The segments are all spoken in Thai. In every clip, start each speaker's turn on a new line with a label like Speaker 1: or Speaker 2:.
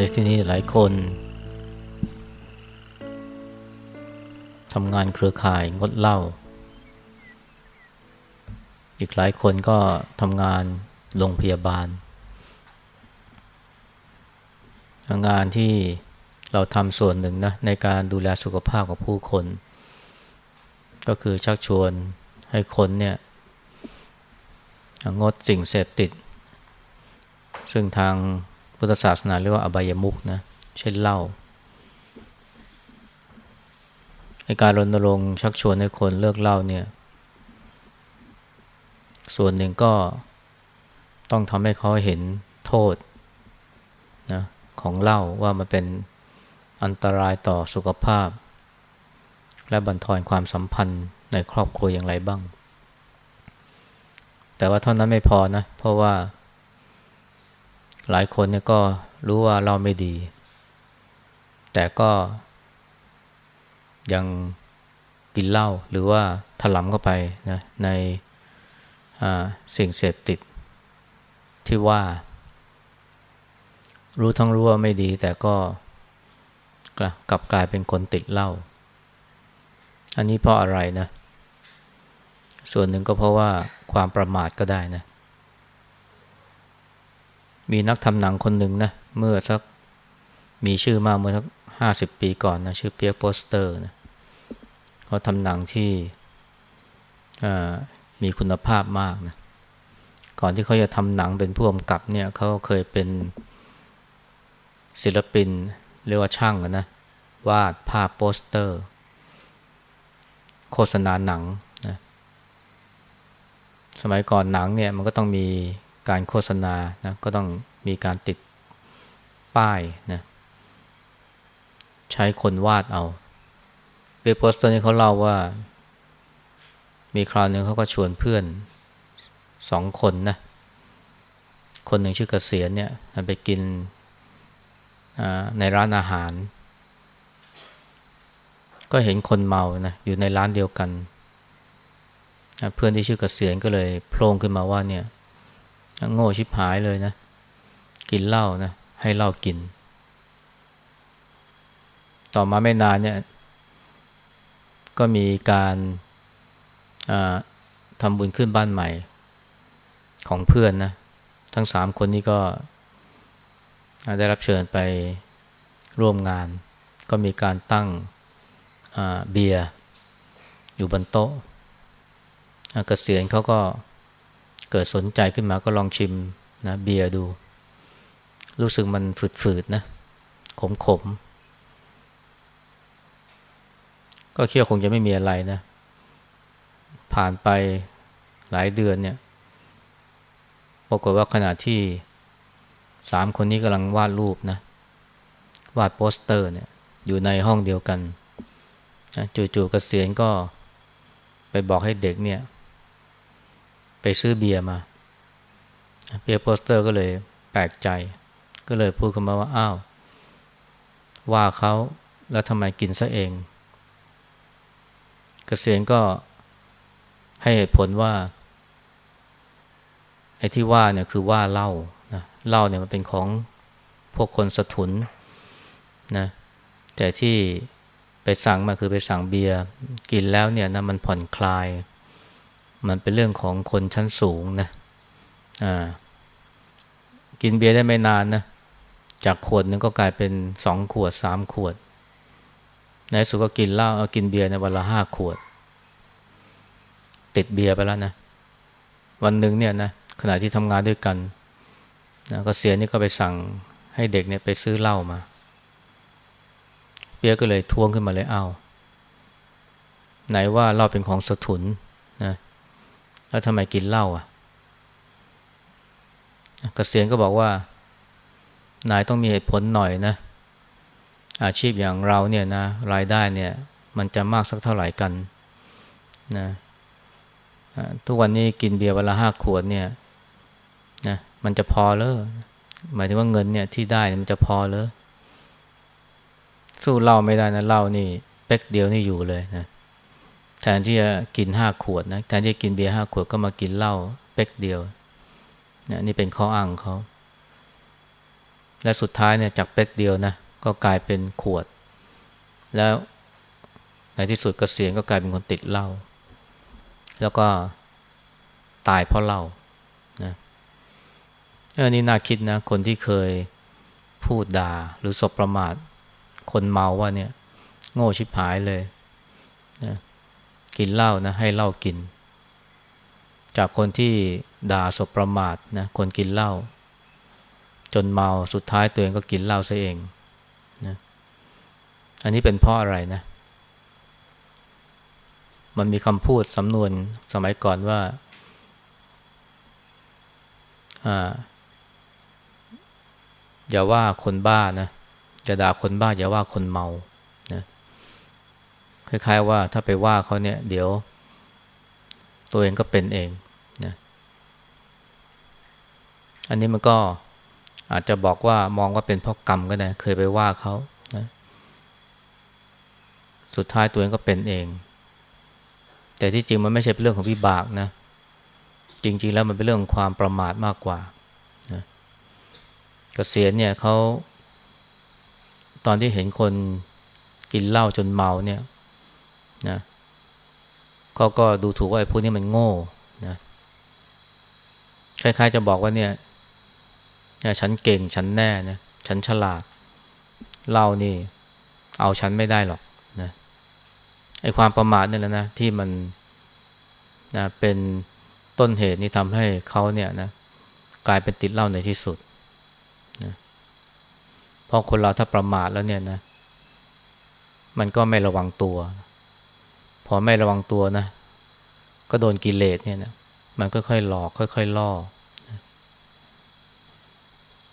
Speaker 1: ในที่นี้หลายคนทำงานเครือข่ายงดเหล้า อีกหลายคนก็ทำงานโรงพยาบาล งานที่เราทำส่วนหนึ่งนะในการดูแลสุขภาพของผู้คน ก็คือชักชวนให้คนเนี่ยงดสิ่งเสพติด ซึ่งทาง พุทธศาสนาเรียกว่าอบายมุกนะ เช่นเหล้าในการรณรงค์ชักชวนให้คนเลิกเหล้าเนี่ย ส่วนหนึ่งก็ต้องทำให้เขาเห็นโทษนะของเหล้าว่ามันเป็นอันตรายต่อสุขภาพ และบันทอนความสัมพันธ์ในครอบครัวอย่างไรบ้าง แต่ว่าเท่านั้นไม่พอนะ เพราะว่า หลายคนเนี่ยก็รู้ว่าเราไม่ดี แต่ก็ยังกินเหล้าหรือว่าถลำเข้าไปนะในสิ่งเสพติดที่ว่า รู้ทั้งรู้ว่าไม่ดี แต่ก็กลับกลายเป็นคนติดเหล้าอันนี้เพราะอะไรนะ ส่วนหนึ่งก็เพราะว่าความประมาทก็ได้นะ มีนักทำหนังคนหนึ่งนะเมื่อสักมีชื่อมาเมื่อสักห้าสิบปีก่อนนะชื่อเปียโปสเตอร์นะเขาทำหนังที่มีคุณภาพมากนะก่อนที่เขาจะทำหนังเป็นผู้กำกับเนี่ยเขาเคยเป็นศิลปินเรียกว่าช่างนะวาดภาพโปสเตอร์ โฆษณาหนังนะสมัยก่อนหนังเนี่ยมันก็ต้องมี การโฆษณานะก็ต้องมีการติดป้ายนะใช้คนวาดเอาเบโปสเตอร์นี่เขาเล่าว่า มีคราวหนึ่งเขาก็ชวนเพื่อนสองคนนะ คนหนึ่งชื่อเกษียณเนี่ยไปกินในร้านอาหาร ก็เห็นคนเมานะอยู่ในร้านเดียวกัน เพื่อนที่ชื่อเกษียณก็เลยโพล่งขึ้นมาว่าเนี่ย โง่ชิบหายเลยนะ กินเหล้านะ ให้เหล้ากิน ต่อมาไม่นานเนี่ย ก็มีการทำบุญขึ้นบ้านใหม่ ของเพื่อนนะ ทั้งสามคนนี้ก็ได้รับเชิญไปร่วมงาน ก็มีการตั้งเบียร์อยู่บนโต๊ะเกษียณเขาก็ เกิดสนใจขึ้นมาก็ลองชิมนะเบียร์ดู รู้สึกมันฝืดๆนะขมๆก็เคี่ยวคงจะไม่มีอะไรนะ ผ่านไปหลายเดือนเนี่ยปรากฏว่าขณะที่สามคนนี้กำลังวาดรูปนะ วาดโปสเตอร์เนี่ยอยู่ในห้องเดียวกัน จู่ๆกเกษียณก็ไปบอกให้เด็กเนี่ย ไปซื้อเบียร์มาเบียร์โปสเตอร์ก็เลยแปลกใจ ก็เลยพูดขึ้นมาว่าอ้าวว่าเขาแล้วทำไมกินซะเองกเกษียณก็ให้เหตุผลว่าไอ้ที่ว่าเนี่ยคือว่าเล้านะเล้าเนี่ยมันเป็นของพวกคนสถุนนะแต่ที่ไปสั่งมาคือไปสั่งเบียร์กินแล้วเนี่ยนะมันผ่อนคลาย มันเป็นเรื่องของคนชั้นสูงนะอ่ากินเบียร์ได้ไม่นานนะจากขวดนึงก็กลายเป็นสองขวดสามขวด ในสุดก็กินเหล้าเอากินเบียร์ในวันละห้าขวด ติดเบียร์ไปแล้วนะ วันหนึ่งเนี่ยนะขณะที่ทำงานด้วยกันนะก็เสียนี่ก็ไปสั่งให้เด็กเนี่ยไปซื้อเหล้ามาเบียร์ก็เลยทวงขึ้นมาเลยเอา้าไหนว่าเหล้าเป็นของสถุนนะ แล้วทำไมกินเหล้าอะกเกษียณก็บอกว่า นายต้องมีเหตุผลหน่อยนะ อาชีพอย่างเราเนี่ยนะรายได้เนี่ย มันจะมากสักเท่าไหร่กันนะทุกวันนี้กินเบียร์วันละห้าขวดเนี่ยนะมันจะพอเลยหมายถึงว่าเงินเนี่ยที่ได้มันจะพอเลยสู้เหล้าไม่ได้นะเหล้านี่เป๊กเดียวนี่อยู่เลยนะ นที่จะกินห้าขวดนะแทนที่จะกินเบียร์ห้าขวดก็มากินเหล้าเป๊กเดียวเนี่ยนี่เป็นข้ออ้างเขาและสุดท้ายเนี่ยจากเป๊กเดียวนะก็กลายเป็นขวด แล้วในที่สุดกเกษียณก็กลายเป็นคนติดเหล้าแล้วก็ตายเพราะเหล้านะอันนี้น่าคิดนะ คนที่เคยพูดด่าหรือสบประมาทคนเมาว่าเนี่ย โง่ชิบหายเลยนะ กินเหล้านะให้เหล้ากิน จากคนที่ด่าสบประมาทนะคนกินเหล้าจนเมาสุดท้ายตัวเองก็กินเหล้าซะเองนะอันนี้เป็นเพราะอะไรนะ มันมีคำพูดสำนวนสมัยก่อนว่าอ่าอย่าว่าคนบ้านะอย่าด่าคนบ้า อย่าว่าคนเมา คล้ายๆว่าถ้าไปว่าเขาเนี่ย เดี๋ยว ตัวเองก็เป็นเองนะอันนี้มันก็อาจจะบอกว่ามองว่าเป็นเพราะกรรมก็ได้เคยไปว่าเขานะสุดท้ายตัวเองก็เป็นเอง แต่ที่จริงมันไม่ใช่เป็นเรื่องของวิบากนะจริง ๆ แล้วมันเป็นเรื่องของความประมาทมากกว่านะเกษียณเนี่ยเขาตอนที่เห็นคนกินเหล้าจนเมาเนี่ย นะเขาก็ดูถูกว่าไอ้พวกนี้มันโง่นะคล้ายๆจะบอกว่าเนี่ยฉันเก่งฉันแน่นะฉันฉลาดเรานี่ เอาฉันไม่ได้หรอกนะไอ้ความประมาทนี่แหละนะที่มันนะเป็นต้นเหตุนี่ทำให้เขาเนี่ยนะกลายเป็นติดเหล้าในที่สุดนะเพราะคนเราถ้าประมาทแล้วเนี่ยนะ มันก็ไม่ระวังตัว พอไม่ระวังตัวนะ ก็โดนกิเลสเนี่ยนะมันค่อยๆหลอกค่อยๆล่อ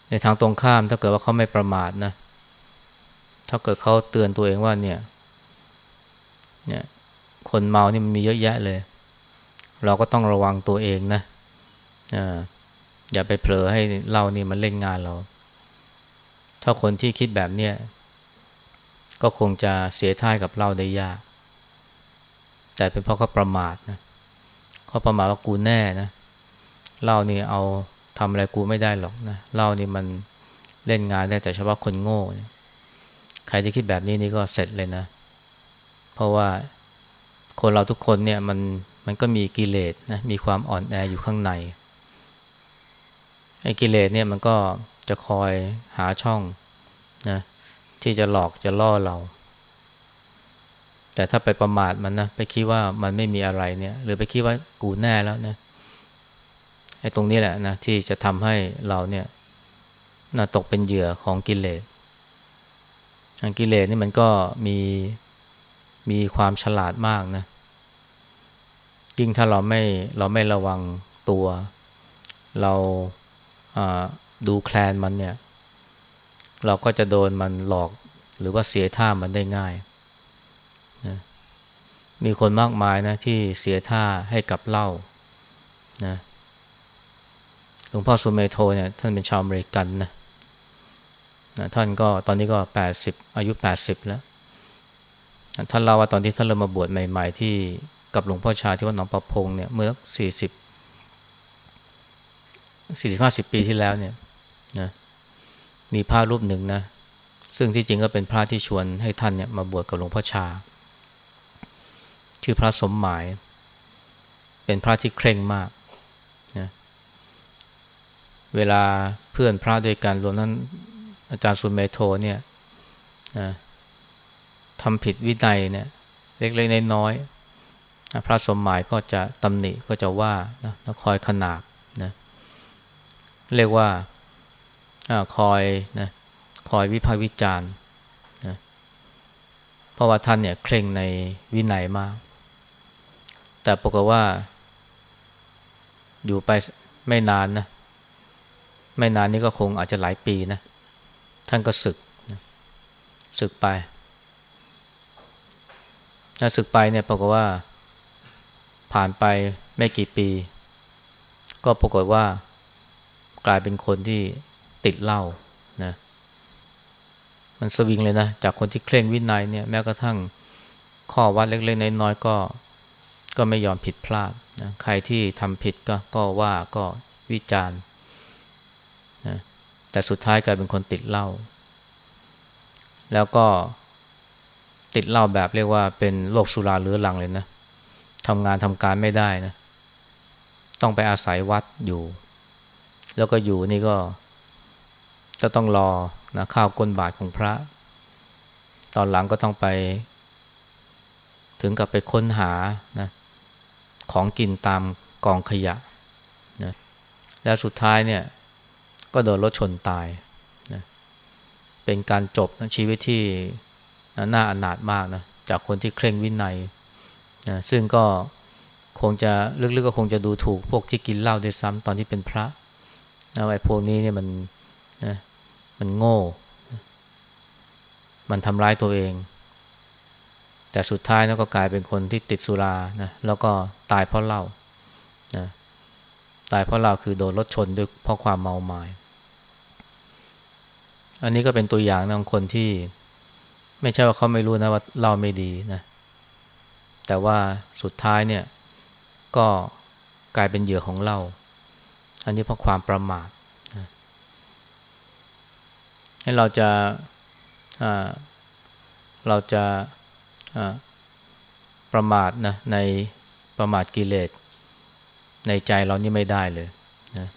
Speaker 1: ในทางตรงข้ามถ้าเกิดว่าเขาไม่ประมาทนะ ถ้าเกิดเขาเตือนตัวเองว่าเนี่ยเนี่ยคนเมานี่มันมีเยอะแยะเลย เราก็ต้องระวังตัวเองนะออย่าไปเผลอให้เรานี่มันเล่นงานเรา ถ้าคนที่คิดแบบเนี้ยก็คงจะเสียท่ายกับเราได้ยาก แต่เป็นเพราะเขาประมาทนะเขาประมาทว่ากูแน่นะเรานี่เอาทำอะไรกูไม่ได้หรอกนะเรานี่มันเล่นงานได้แต่เฉพาะคนโง่ใครที่คิดแบบนี้นี่ก็เสร็จเลยนะ เพราะว่าคนเราทุกคนเนี่ยมันมันก็มีกิเลสนะมีความอ่อนแออยู่ข้างในไอ้กิเลสเนี่ยมันก็จะคอยหาช่องนะที่จะหลอกจะล่อเรา แต่ถ้าไปประมาทมันนะไปคิดว่ามันไม่มีอะไรเนี่ย หรือไปคิดว่ากูแน่แล้วนะไอ้ตรงนี้แหละนะที่จะทำให้เราเนี่ยนะตกเป็นเหยื่อของกิเลสกิเลสนี่มันก็มีมีความฉลาดมากนะ ยิ่งถ้าเราไม่เราไม่ระวังตัว เราดูแคลนมันเนี่ย เราก็จะโดนมันหลอกหรือว่าเสียท่ามันได้ง่าย มีคนมากมายนะที่เสียท่าให้กับเหล้านะหลวงพ่อสุเมโทเนี่ยท่านเป็นชาวอเมริกันนะนะท่านก็ตอนนี้ก็แปดสิบอายุแปดสิบแล้ว ท่านเล่าว่าตอนที่ท่านเริ่มมาบวชใหม่ ๆ ที่กับหลวงพ่อชาที่วัดหนองประพงเนี่ยเมื่อสี่สิบสี่สิบห้าสิบปีที่แล้วเนี่ยนะมีพระรูปหนึ่งนะ ซึ่งที่จริงก็เป็นพระที่ชวนให้ท่านเนี่ยมาบวชกับหลวงพ่อชา ชื่อพระสมหมาย เป็นพระที่เคร่งมากเวลาเพื่อนพระด้วยกันรวมทั้งอาจารย์สุนเมโทเนี่ยนะทำผิดวินัยเนี่ยเล็กๆน้อยๆพระสมหมายก็จะตำหนิก็จะว่านะแล้วคอยขนาบนะเรียกว่าอคอยนะคอยวิพากษ์วิจารณ์นะเพราะว่าท่านเนี่ยเคร่งในวินัยมาก แต่ปรากฏว่า อยู่ไปไม่นานนะ ไม่นานนี้ก็คงอาจจะหลายปีนะ ท่านก็ศึกศึกไปถ้าศึกไปเนี่ยปรากฏว่า ผ่านไปไม่กี่ปี ก็ปรากฏว่ากลายเป็นคนที่ติดเหล้านะมันสวิงเลยนะ จากคนที่เคร่งวินัยเนี่ยแม้กระทั่งข้อวัดเล็กๆน้อยๆก็ ก็ไม่ยอมผิดพลาดนะใครที่ทำผิดก็ก็ว่าก็วิจารณ์นะแต่สุดท้ายกลายเป็นคนติดเหล้าแล้วก็ติดเหล้าแบบเรียกว่าเป็นโรคสุราเรื้อรังเลยนะทำงานทำการไม่ได้นะ ต้องไปอาศัยวัดอยู่ แล้วก็อยู่นี่ก็จะต้องรอนะข้าวก้นบาทของพระ ตอนหลังก็ต้องไป ถึงกับไปค้นหานะ ของกินตามกองขยะนะแล้วสุดท้ายเนี่ยก็โดนรถชนตายนะเป็นการจบนะชีวิตที่น่าอนาถมากนะจากคนที่เคร่งวินัยนะซึ่งก็คงจะลึกๆก็คงจะดูถูกพวกที่กินเหล้าด้วยซ้ำตอนที่เป็นพระนะไอ้พวกนี้เนี่ยมันนะมันโง่ มันทำร้ายตัวเอง แต่สุดท้ายนะก็กลายเป็นคนที่ติดสุรานะแล้วก็ตายเพราะเหล้านะตายเพราะเหล้าคือโดนรถชนด้วยเพราะความเมาหมายอันนี้ก็เป็นตัวอย่างของคนที่ ไม่ใช่ว่าเขาไม่รู้นะว่าเหล้าไม่ดีนะแต่ว่าสุดท้ายเนี่ยก็กลายเป็นเหยื่อของเหล้าอันนี้เพราะความประมาทนะให้เราจะเราจะ ประมาทนะในประมาทกิเลส ในใจเรานี่ไม่ได้เลยนะ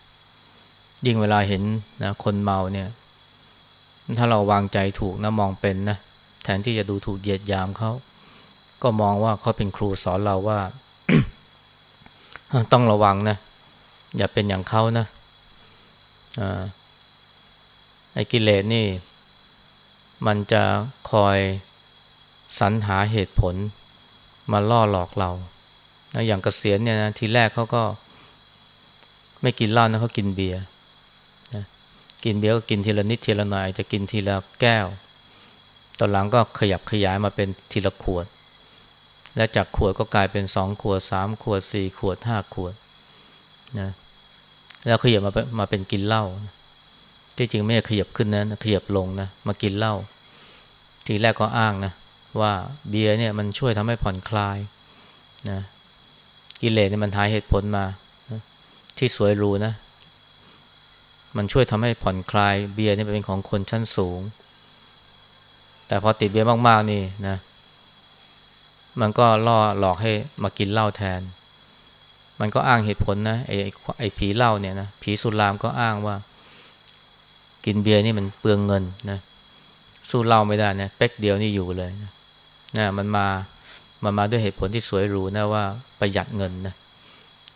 Speaker 1: ยิ่งเวลาเห็นนะคนเมาเนี่ย ถ้าเราวางใจถูกนะมองเป็นนะแทนที่จะดูถูกเหยียดยามเขาก็มองว่าเขาเป็นครูสอนเราว่า ต้องระวังนะ อย่าเป็นอย่างเขานะไอ้กิเลสนี่ มันจะคอย สรรหาเหตุผลมาล่อหลอกเรานะอย่างกเกษียณเนี่ยนะทีแรกเขาก็ไม่กินเหล้านะเขากินเบียร์นะกินเบียร์ก็กินทีละนิดทีละหน่อยจะกินทีละแก้ว ตอนหลังก็ขยับขยายมาเป็นทีละขวด และจากขวดก็กลายเป็นสองขวดสามขวดสี่ขวดห้าขวดนะแล้วขยับมามาเป็นกินเหล้าที่จริงไม่ขยับขึ้นนะขยับลงนะมากินเหล้าทีแรกก็อ้างนะ ว่าเบียร์เนี่ยมันช่วยทำให้ผ่อนคลายนะกิเลสเนี่ยมันหาเหตุผลมานะที่สวยรูนะ มันช่วยทำให้ผ่อนคลาย เบียร์นี่เป็นของคนชั้นสูง แต่พอติดเบียร์มากๆนี่นะ มันก็ล่อหลอกให้มากินเหล้าแทน มันก็อ้างเหตุผลนะไอ้ไอ้ผีเหล้าเนี่ยนะผีสุรามก็อ้างว่า กินเบียร์นี่มันเปลืองเงินนะสู้เหล้าไม่ได้นะเป๊กเดียวนี่อยู่เลยนะ นะมันมามันมาด้วยเหตุผลที่สวยหรูนะว่าประหยัดเงินนะ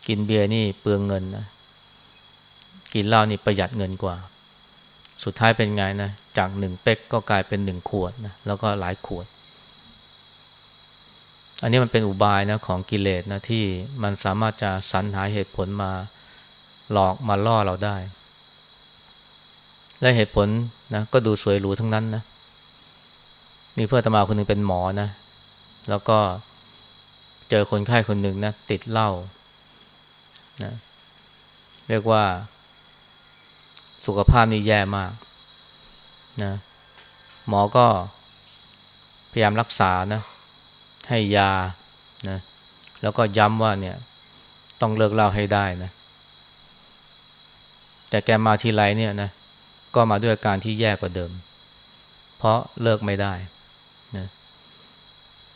Speaker 1: กินเบียร์นี่เปลืองเงินนะกินเหล้านี่ประหยัดเงินกว่า สุดท้ายเป็นไงนะจากหนึ่งเป๊กก็กลายเป็นหนึ่งขวดนะแล้วก็หลายขวด อันนี้มันเป็นอุบายนะของกิเลสนะที่มันสามารถจะสรรหาเหตุผลมาหลอกมาล่อเราได้ และเหตุผลนะก็ดูสวยหรูทั้งนั้นนะ มีเพื่อนตมาคนหนึ่งเป็นหมอนะ แล้วก็เจอคนไข้คนหนึ่งนะ ติดเหล้านะเรียกว่าสุขภาพนี่แย่มากนะหมอก็พยายามรักษานะ ให้ยานะแล้วก็ย้ำว่าเนี่ย ต้องเลิกเหล้าให้ได้นะ แต่แกมาทีไรเนี่ยนะ ก็มาด้วยอาการที่แย่กว่าเดิม เพราะเลิกไม่ได้ นะ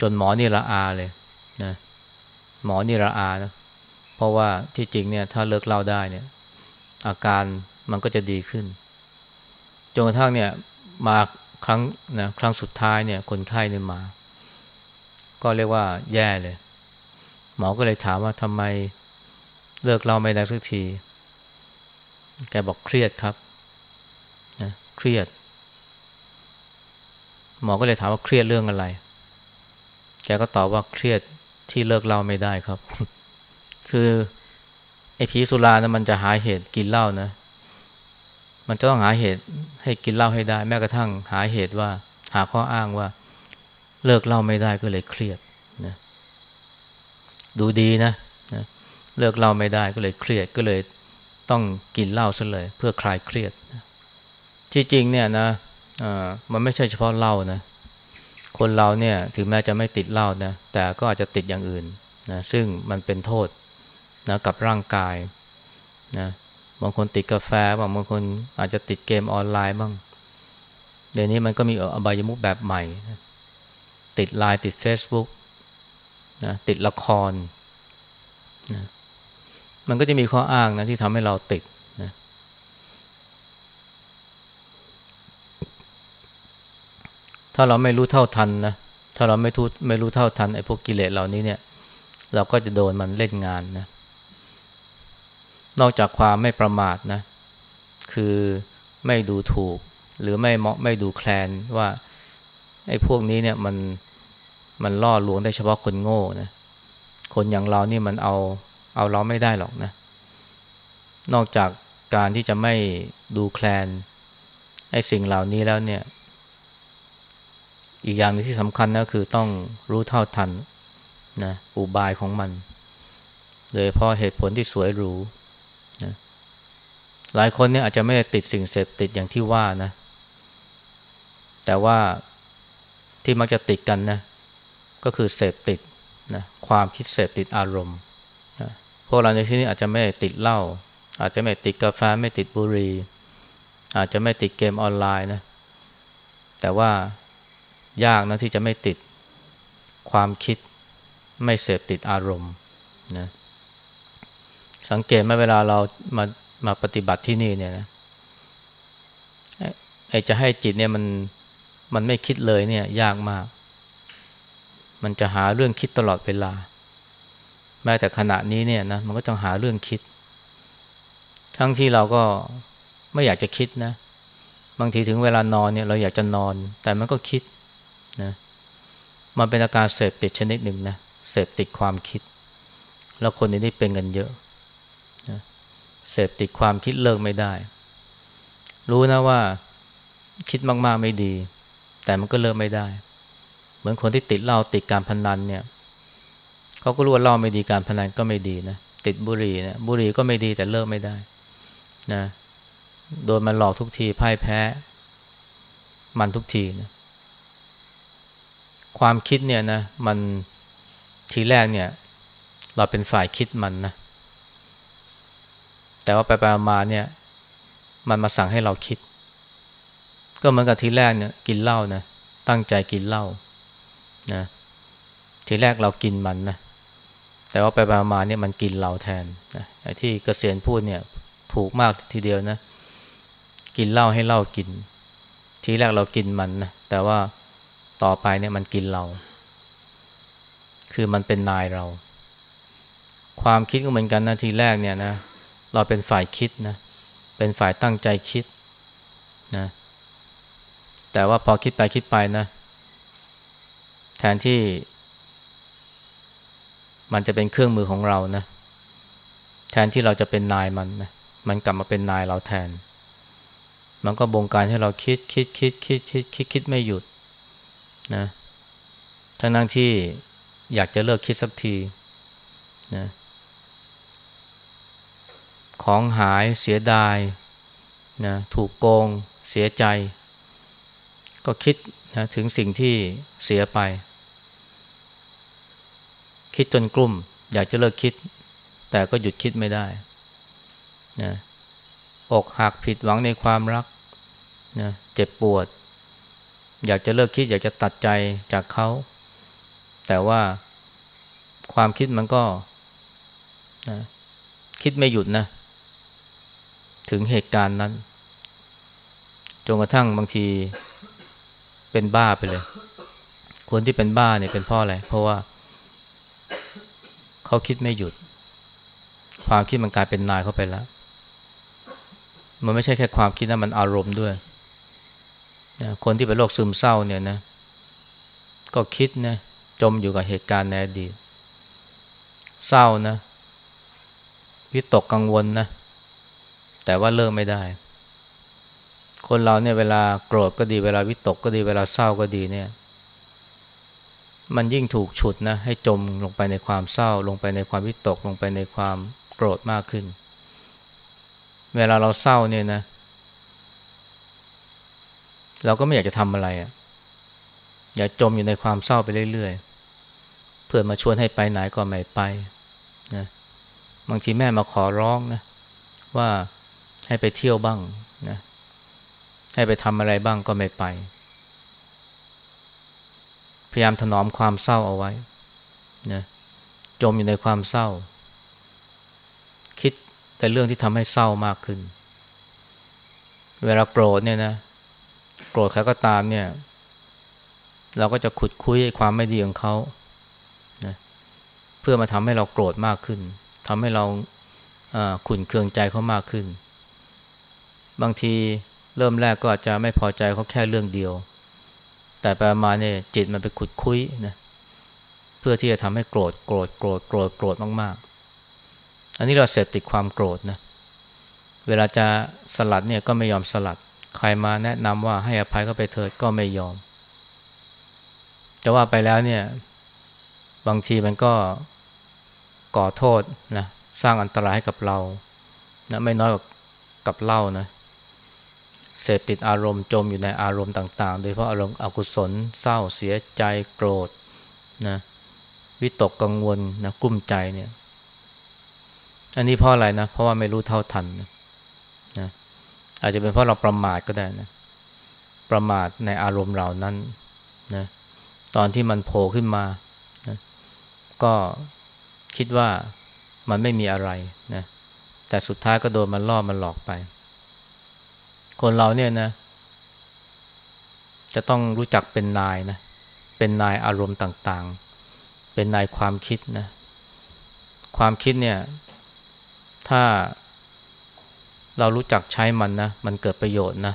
Speaker 1: จนหมอนี่ละอาเลยนะหมอนี่ละอานะเพราะว่าที่จริงเนี่ยถ้าเลิกเล่าได้เนี่ย อาการมันก็จะดีขึ้นจนกระทั่งเนี่ยมาครั้งนะครั้งสุดท้ายเนี่ยคนไข้เนี่ยมา ก็เรียกว่าแย่เลย หมอก็เลยถามว่าทำไมเลิกเล่าไม่ได้สักที แกบอกเครียดครับนะเครียด หมอก็เลยถามว่าเครียดเรื่องอะไร แกก็ตอบว่าเครียดที่เลิกเหล้าไม่ได้ครับ คือไอ้ผีสุรานะมันจะหาเหตุกินเหล้านะ มันจะต้องหาเหตุให้กินเหล้าให้ได้ แม้กระทั่งหาเหตุว่า หาข้ออ้างว่า เลิกเหล้าไม่ได้ก็เลยเครียดนะ ดูดีนะนะ เลิกเหล้าไม่ได้ก็เลยเครียดก็เลยต้องกินเหล้าซะเลย เพื่อคลายเครียดนะที่จริงเนี่ยนะ มันไม่ใช่เฉพาะเหล้านะ คนเราเนี่ยถึงแม้จะไม่ติดเหล้านะ แต่ก็อาจจะติดอย่างอื่นนะซึ่งมันเป็นโทษนะกับร่างกายนะบางคนติดกาแฟบางบางคนอาจจะติดเกมออนไลน์บ้างเดี๋ยวนี้มันก็มีอบายมุกแบบใหม่นะติดไลน์ติด Facebook นะติดละครนะมันก็จะมีข้ออ้างนะที่ทำให้เราติดนะ ถ้าเราไม่รู้เท่าทันนะถ้าเราไม่ทุไม่รู้เท่าทันไอ้พวกกิเลสเหล่านี้เนี่ย เราก็จะโดนมันเล่นงานนะนอกจากความไม่ประมาทนะ คือไม่ดูถูก หรือไม่เหมาะไม่ดูแคลนว่าไอ้พวกนี้เนี่ยมันมันล่อลวงได้เฉพาะคนโง่นะคนอย่างเรานี่มันเอาเอาเราไม่ได้หรอกนะ นอกจากการที่จะไม่ดูแคลนไอ้สิ่งเหล่านี้แล้วเนี่ย อีกอย่างนึงที่สำคัญนะคือต้องรู้เท่าทันนะอุบายของมัน โดยเพราะเหตุผลที่สวยหรูนะหลายคนเนี่ยอาจจะไม่ได้ติดสิ่งเสพติดอย่างที่ว่านะ แต่ว่าที่มักจะติดกันนะก็คือเสพติดนะความคิดเสพติดอารมณ์นะพวกเราในที่นี้อาจจะไม่ติดเหล้าอาจจะไม่ติดกาแฟไม่ติดบุหรี่อาจจะไม่ติดเกมออนไลน์นะแต่ว่า ยากนะที่จะไม่ติดความคิดไม่เสพติดอารมณ์นะสังเกตไหมเวลาเรามามาปฏิบัติที่นี่เนี่ยนะไอจะให้จิตเนี่ยมันมันไม่คิดเลยเนี่ยยากมาก มันจะหาเรื่องคิดตลอดเวลา แม้แต่ขณะนี้เนี่ยนะมันก็ต้องหาเรื่องคิด ทั้งที่เราก็ไม่อยากจะคิดนะ บางทีถึงเวลานอนเนี่ยเราอยากจะนอน แต่มันก็คิด นะมันเป็นอาการเสพติดชนิดหนึ่งนะเสพติดความคิด แล้วคนนี้เป็นกันเยอะนะเสพติดความคิดเลิกไม่ได้ รู้นะว่าคิดมากๆไม่ดี แต่มันก็เลิกไม่ได้ เหมือนคนที่ติดเหล้าติดการพนันเนี่ยเขาก็รู้ว่าเหล้าไม่ดีการพนันก็ไม่ดีนะติดบุหรี่นะบุหรี่ก็ไม่ดีแต่เลิกไม่ได้นะโดนมันหลอกทุกทีพ่ายแพ้ มันทุกทีนะ ความคิดเนี่ยนะมันทีแรกเนี่ย เราเป็นฝ่ายคิดมันนะ แต่ว่าไปไปมาเนี่ย มันมาสั่งให้เราคิด ก็เหมือนกับทีแรกเนี่ย กินเหล้านะตั้งใจกินเหล้านะทีแรกเรากินมันนะแต่ว่าไปไปมาเนี่ยมันกินเราแทนนะที่เกษียณพูดเนี่ยถูกมากทีเดียวนะ กินเหล้าให้เหล้ากิน ทีแรกเรากินมันนะแต่ว่า ต่อไปเนี่ยมันกินเรา คือมันเป็นนายเรา ความคิดก็เหมือนกันนะทีแรกเนี่ยนะเราเป็นฝ่ายคิดนะเป็นฝ่ายตั้งใจคิดนะแต่ว่าพอคิดไปคิดไปนะ แทนที่ มันจะเป็นเครื่องมือของเรานะ แทนที่เราจะเป็นนายมันนะมันกลับมาเป็นนายเราแทน มันก็บงการให้เราคิดคิดคิดคิดคิดคิดคิดไม่หยุด นะทั้งนั้นที่อยากจะเลิกคิดสักทีนะของหายเสียดายนะถูกโกงเสียใจ ก็คิดนะถึงสิ่งที่เสียไป คิดจนกลุ่ม อยากจะเลิกคิด แต่ก็หยุดคิดไม่ได้นะอกหักผิดหวังในความรักนะเจ็บปวด อยากจะเลิกคิด อยากจะตัดใจจากเขา แต่ว่าความคิดมันก็นะคิดไม่หยุดนะ ถึงเหตุการณ์นั้นจนกระทั่งบางทีเป็นบ้าไปเลย คนที่เป็นบ้าเนี่ยเป็นพ่ออะไร เพราะว่า เขาคิดไม่หยุด ความคิดมันกลายเป็นนายเขาไปแล้ว มันไม่ใช่แค่ความคิดนะมันอารมณ์ด้วย นะคนที่เป็นโรคซึมเศร้าเนี่ยนะ ก็คิดนะจมอยู่กับเหตุการณ์ในอดีต เศร้านะวิตกกังวลนะ แต่ว่าเลิกไม่ได้ คนเราเนี่ยเวลาโกรธก็ดีเวลาวิตกก็ดีเวลาเศร้าก็ดีเนี่ย มันยิ่งถูกฉุดนะ ให้จมลงไปในความเศร้า ลงไปในความวิตกลงไปในความโกรธมากขึ้น เวลาเราเศร้าเนี่ยนะเเราก็ไม่อยากจะทำอะไรอะอยากจมอยู่ในความเศร้าไปเรื่อยๆ เพื่อนมาชวนให้ไปไหนก็ไม่ไปนะบางทีแม่มาขอร้องนะว่าให้ไปเที่ยวบ้างนะให้ไปทำอะไรบ้างก็ไม่ไป พยายามถนอมความเศร้าเอาไว้นะจมอยู่ในความเศร้า คิดแต่เรื่องที่ทำให้เศร้ามากขึ้น เวลาโกรธเนี่ยนะ โกรธใครก็ตามเนี่ย เราก็จะขุดคุยความไม่ดีของเขานะเพื่อมาทำให้เราโกรธมากขึ้นทำให้เราขุนเคืองใจเขามากขึ้น บางทีเริ่มแรกก็อาจจะไม่พอใจเขาแค่เรื่องเดียว แต่ไปมาเนี่ยจิตมันไปขุดคุยนะเพื่อที่จะทำให้โกรธโกรธโกรธโกรธโกรธมากๆ อันนี้เราเสพติดความโกรธนะเวลาจะสลัดเนี่ยก็ไม่ยอมสลัด ใครมาแนะนำว่าให้อภัยเขาไปเถิดก็ไม่ยอม แต่ว่าไปแล้วเนี่ย บางทีมันก็ก่อโทษนะสร้างอันตรายให้กับเรานะไม่น้อยกว่ากับเล่านะเสพติดอารมณ์จมอยู่ในอารมณ์ต่าง ๆ โดยเพราะอารมณ์อกุศล เศร้าเสียใจโกรธนะวิตกกังวลนะกุ้มใจเนี่ย อันนี้เพราะอะไรนะ เพราะว่าไม่รู้เท่าทันนะนะ อาจจะเป็นเพราะเราประมาทก็ได้นะประมาทในอารมณ์เหล่านั้นนะตอนที่มันโผล่ขึ้นมานะก็คิดว่ามันไม่มีอะไรนะแต่สุดท้ายก็โดนมันล่อมันหลอกไป คนเราเนี่ยนะ จะต้องรู้จักเป็นนายนะเป็นนายอารมณ์ต่างๆ เป็นนายความคิดนะ ความคิดเนี่ย ถ้า เรารู้จักใช้มันนะ มันเกิดประโยชน์นะ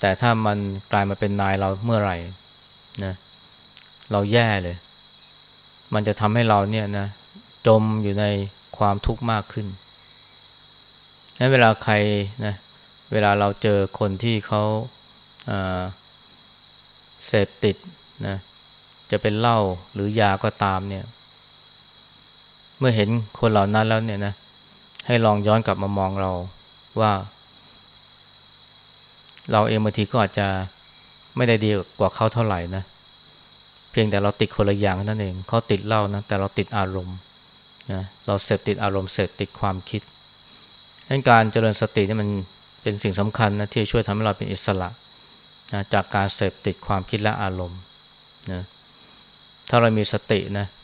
Speaker 1: แต่ถ้ามันกลายมาเป็นนายเราเมื่อไหร่นะเราแย่เลย มันจะทำให้เราเนี่ยนะจมอยู่ในความทุกข์มากขึ้นนั้นเวลาใครนะเวลาเราเจอคนที่เขาเสพติดนะจะเป็นเหล้าหรือยาก็ตามเนี่ย เมื่อเห็นคนเหล่านั้นแล้วเนี่ยนะ ให้ลองย้อนกลับมามองเราว่า เราเองบางทีก็อาจจะไม่ได้ดีกว่าเขาเท่าไหร่นะ เพียงแต่เราติดคนละอย่างนั่นเองเขาติดเหล้านะแต่เราติดอารมณ์นะเราเสพติดอารมณ์เสพติดความคิดดังการเจริญสตินี่มันเป็นสิ่งสำคัญนะที่ช่วยทำให้เราเป็นอิสระนะจากการเสพติดความคิดและอารมณ์นะถ้าเรามีสตินะเ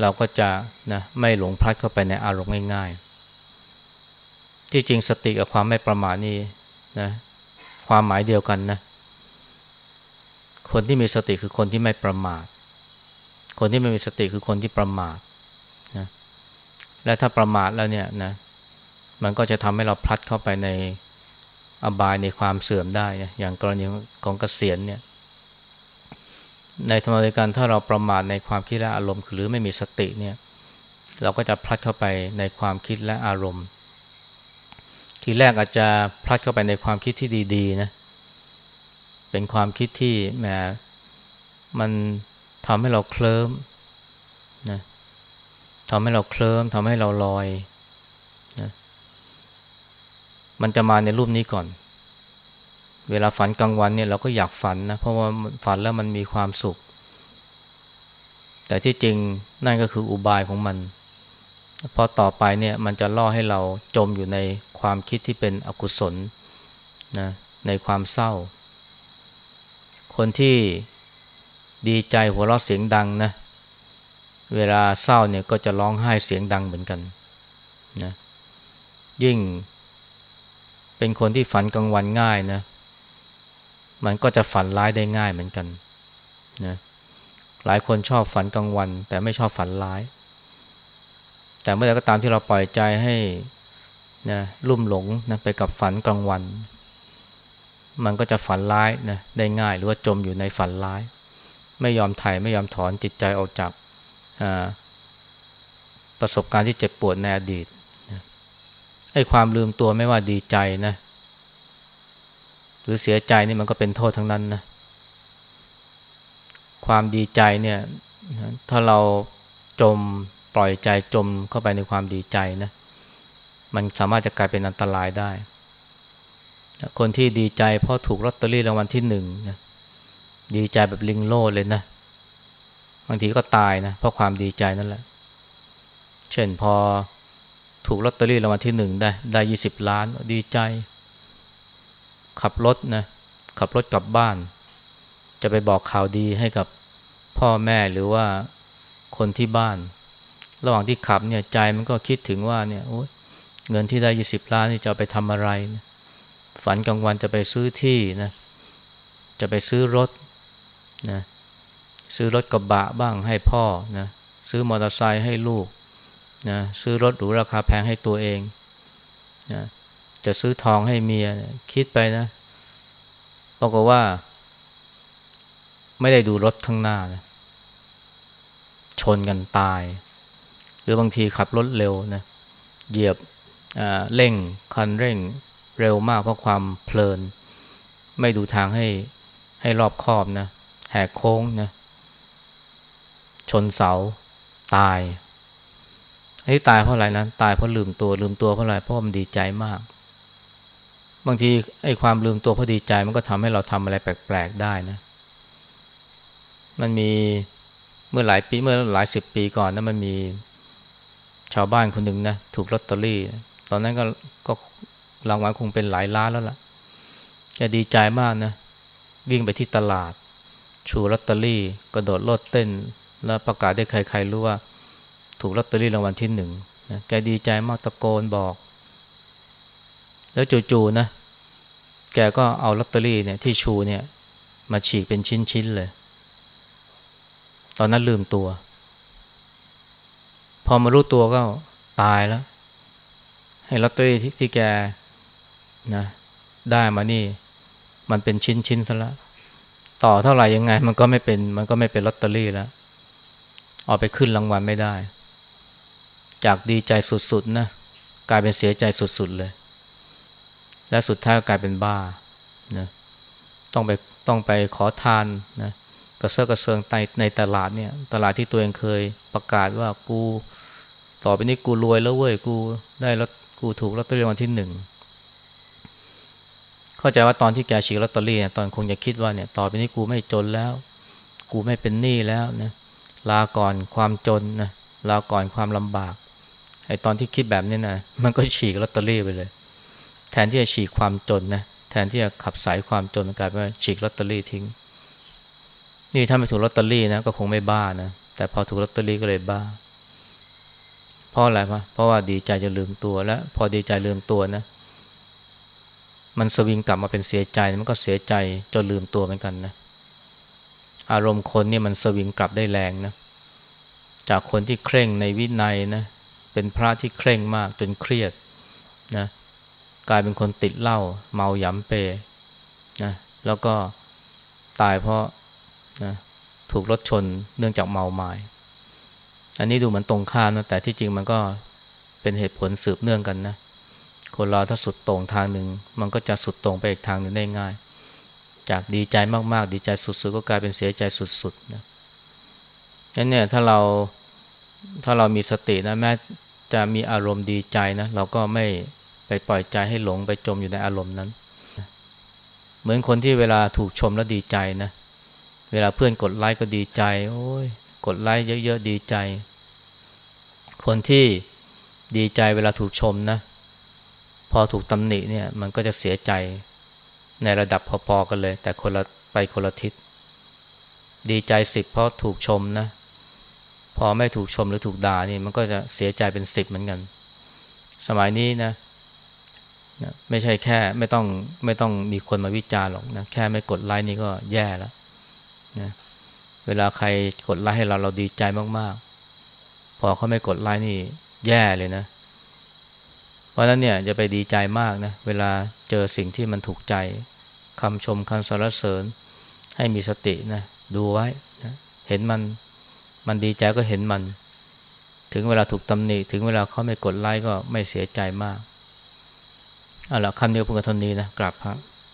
Speaker 1: เราก็จะนะไม่หลงพลัดเข้าไปในอารมณ์ง่ายๆ ที่จริงสติกับความไม่ประมาทนี่นะความหมายเดียวกันนะ คนที่มีสติคือคนที่ไม่ประมาท คนที่ไม่มีสติคือคนที่ประมาทนะและถ้าประมาทแล้วเนี่ยนะมันก็จะทำให้เราพลัดเข้าไปในอบายในความเสื่อมได้นะอย่างกรณีของกเกษียณเนี่ย ในธรรมดการถ้าเราประมาทในความคิดและอารมณ์ หรือไม่มีสติเนี่ยเราก็จะพลัดเข้าไปในความคิดและอารมณ์ ทีแรกอาจจะพลัดเข้าไปในความคิดที่ดีๆนะเป็นความคิดที่แหมมันทำให้เราเคลิ้มนะทำให้เราเคลิ้มทำให้เราลอยนะมันจะมาในรูปนี้ก่อน เวลาฝันกลางวันเนี่ยเราก็อยากฝันนะเพราะว่าฝันแล้วมันมีความสุข แต่ที่จริงนั่นก็คืออุบายของมันพอต่อไปเนี่ยมันจะล่อให้เราจมอยู่ในความคิดที่เป็นอกุศลนะในความเศร้า คนที่ดีใจหัวเราะเสียงดังนะเวลาเศร้าเนี่ยก็จะร้องไห้เสียงดังเหมือนกันนะยิ่งเป็นคนที่ฝันกลางวันง่ายนะ มันก็จะฝันร้ายได้ง่ายเหมือนกันนะหลายคนชอบฝันกลางวัน แต่ไม่ชอบฝันร้าย แต่เมื่อใดก็ตามที่เราปล่อยใจให้นะลุ่มหลงนะไปกับฝันกลางวัน มันก็จะฝันร้ายนะได้ง่ายหรือว่าจมอยู่ในฝันร้าย ไม่ยอมถ่ายไม่ยอมถอนจิตใจออกจากประสบการณ์ที่เจ็บปวดในอดีตไอ้ความลืมตัวไม่ว่าดีใจนะ หรือเสียใจนี่มันก็เป็นโทษทั้งนั้นนะความดีใจเนี่ยถ้าเราจมปล่อยใจจมเข้าไปในความดีใจนะมันสามารถจะกลายเป็นอันตรายได้ คนที่ดีใจเพราะถูกลอตเตอรี่รางวัลที่หนึ่งนะดีใจแบบลิงโลดเลยนะบางทีก็ตายนะเพราะความดีใจนั่นแหละ เช่นพอถูกลอตเตอรี่รางวัลที่หนึ่งได้ได้ยี่สิบล้านดีใจ ขับรถนะขับรถกลับบ้าน จะไปบอกข่าวดีให้กับพ่อแม่หรือว่าคนที่บ้าน ระหว่างที่ขับเนี่ยใจมันก็คิดถึงว่าเนี่ยเงินที่ได้ยี่สิบล้านนี่จะไปทำอะไรนะฝันกลางวันจะไปซื้อที่นะจะไปซื้อรถนะซื้อรถกระบะบ้างให้พ่อนะซื้อมอเตอร์ไซค์ให้ลูกนะซื้อรถหรูราคาแพงให้ตัวเองนะ จะซื้อทองให้เมียคิดไปนะบอกว่า ไม่ได้ดูรถข้างหน้านะชนกันตาย หรือบางทีขับรถเร็วนะเหยียบเร่งคันเร่งเร็วมากเพราะความเพลิน ไม่ดูทางให้ให้รอบคอบนะแหกโค้งนะชนเสาตายไอ้ตายเพราะอะไรนะตายเพราะลืมตัวลืมตัวเพราะอะไรเพราะมันดีใจมาก บางทีไอ้ความลืมตัวเพราะดีใจมันก็ทำให้เราทำอะไรแปลกๆได้นะ มันมีเมื่อหลายปีเมื่อหลายสิบปีก่อนนะมันมีชาวบ้านคนหนึ่งนะถูกลอตเตอรี่ ตอนนั้นก็ก็รางวัลคงเป็นหลายล้านแล้วล่ะแกดีใจมากนะ วิ่งไปที่ตลาด ชูลอตเตอรี่ กระโดดโลดเต้น แล้วประกาศได้ใครๆรู้ว่า ถูกลอตเตอรี่รางวัลที่หนึ่งนะแกดีใจมากตะโกนบอก แล้วจู่ๆนะ แกก็เอาลอตเตอรี่เนี่ยที่ชูเนี่ย มาฉีกเป็นชิ้นๆเลย ตอนนั้นลืมตัว พอมารู้ตัวก็ตายแล้ว ให้ลอตเตอรี่ที่แกนะได้มานี่ มันเป็นชิ้นชิ้นซะล้วต่อเท่าไหร่ยังไง มันก็ไม่เป็น มันก็ไม่เป็นลอตเตอรี่แล้วเอาไปขึ้นรางวัลไม่ได้ จากดีใจสุดๆนะกลายเป็นเสียใจสุดๆเลย และสุดท้ายก็กลายเป็นบ้านะต้องไปต้องไปขอทานนะกระเซาะกระเซิงในในตลาดเนี่ย ตลาดที่ตัวเองเคยประกาศว่ากูต่อไปนี้กูรวยแล้วเว้ยกูได้ลอตกูถูกลอตเตอรี่วัลที่หนึ่งเข้าใจว่าตอนที่แกฉีกลอตเตอรี่เนี่ยตอนคงจะคิดว่าเนี่ยต่อไปนี้กูไม่จนแล้ว กูไม่เป็นหนี้แล้วนะลาก่อนความจนนะลาก่อนความลำบากไอ้ตอนที่คิดแบบนี้นะมันก็ฉีกลอตเตอรี่ไปเลย แทนที่จะฉีกความจนนะแทนที่จะขับสายความจนกลายเป็นฉีกลอตเตอรี่ทิ้ง นี่ถ้าไม่ถูกลอตเตอรี่นะก็คงไม่บ้านะแต่พอถูกลอตเตอรี่ก็เลยบ้า เพราะอะไรวะเพราะว่าดีใจจะลืมตัวแล้ว พอดีใจลืมตัวนะ มันสวิงกลับมาเป็นเสียใจมันก็เสียใจจนลืมตัวเหมือนกันนะ อารมณ์คนนี่มันสวิงกลับได้แรงนะ จากคนที่เคร่งในวินัยนะ เป็นพระที่เคร่งมากจนเครียดนะ กลายเป็นคนติดเหล้าเมาหยำเปนะแล้วก็ตายเพราะนะถูกรถชนเนื่องจากเมาไม้อันนี้ดูเหมือนตรงข้ามนะแต่ที่จริงมันก็เป็นเหตุผลสืบเนื่องกันนะคนเราถ้าสุดตรงทางหนึ่ง มันก็จะสุดตรงไปอีกทางหนึ่งได้ง่าย จากดีใจมากๆ ดีใจสุดๆ ก็กลายเป็นเสียใจสุดๆนะงั้นเนี่ยถ้าเราถ้าเรามีสตินะแม้จะมีอารมณ์ดีใจนะเราก็ไม่ ไปปล่อยใจให้หลงไปจมอยู่ในอารมณ์นั้น เหมือนคนที่เวลาถูกชมแล้วดีใจนะ เวลาเพื่อนกดไลค์ก็ดีใจ โอ้ยกดไลค์เยอะๆดีใจ คนที่ดีใจเวลาถูกชมนะ พอถูกตำหนิเนี่ยมันก็จะเสียใจในระดับพอๆกันเลย แต่คนละไปคนละทิศ ดีใจสิบเพราะถูกชมนะ พอไม่ถูกชมหรือถูกด่านี่มันก็จะเสียใจเป็นสิบเหมือนกัน สมัยนี้นะ นะไม่ใช่แค่ไม่ต้องไม่ต้องมีคนมาวิจารณ์หรอกนะแค่ไม่กดไลค์นี่ก็แย่แล้วนะเวลาใครกดไลค์ให้เราเราดีใจมากๆ พอเขาไม่กดไลค์นี่แย่เลยนะ เพราะนั้นเนี่ยจะไปดีใจมากนะเวลาเจอสิ่งที่มันถูกใจคำชมคำสรรเสริญ ให้มีสตินะดูไว้นะเห็นมันมันดีใจก็เห็นมัน ถึงเวลาถูกตำหนิถึงเวลาเขาไม่กดไลค์ก็ไม่เสียใจมาก เอาละคำเดียวพูดกันทนนี้นะกราบครับ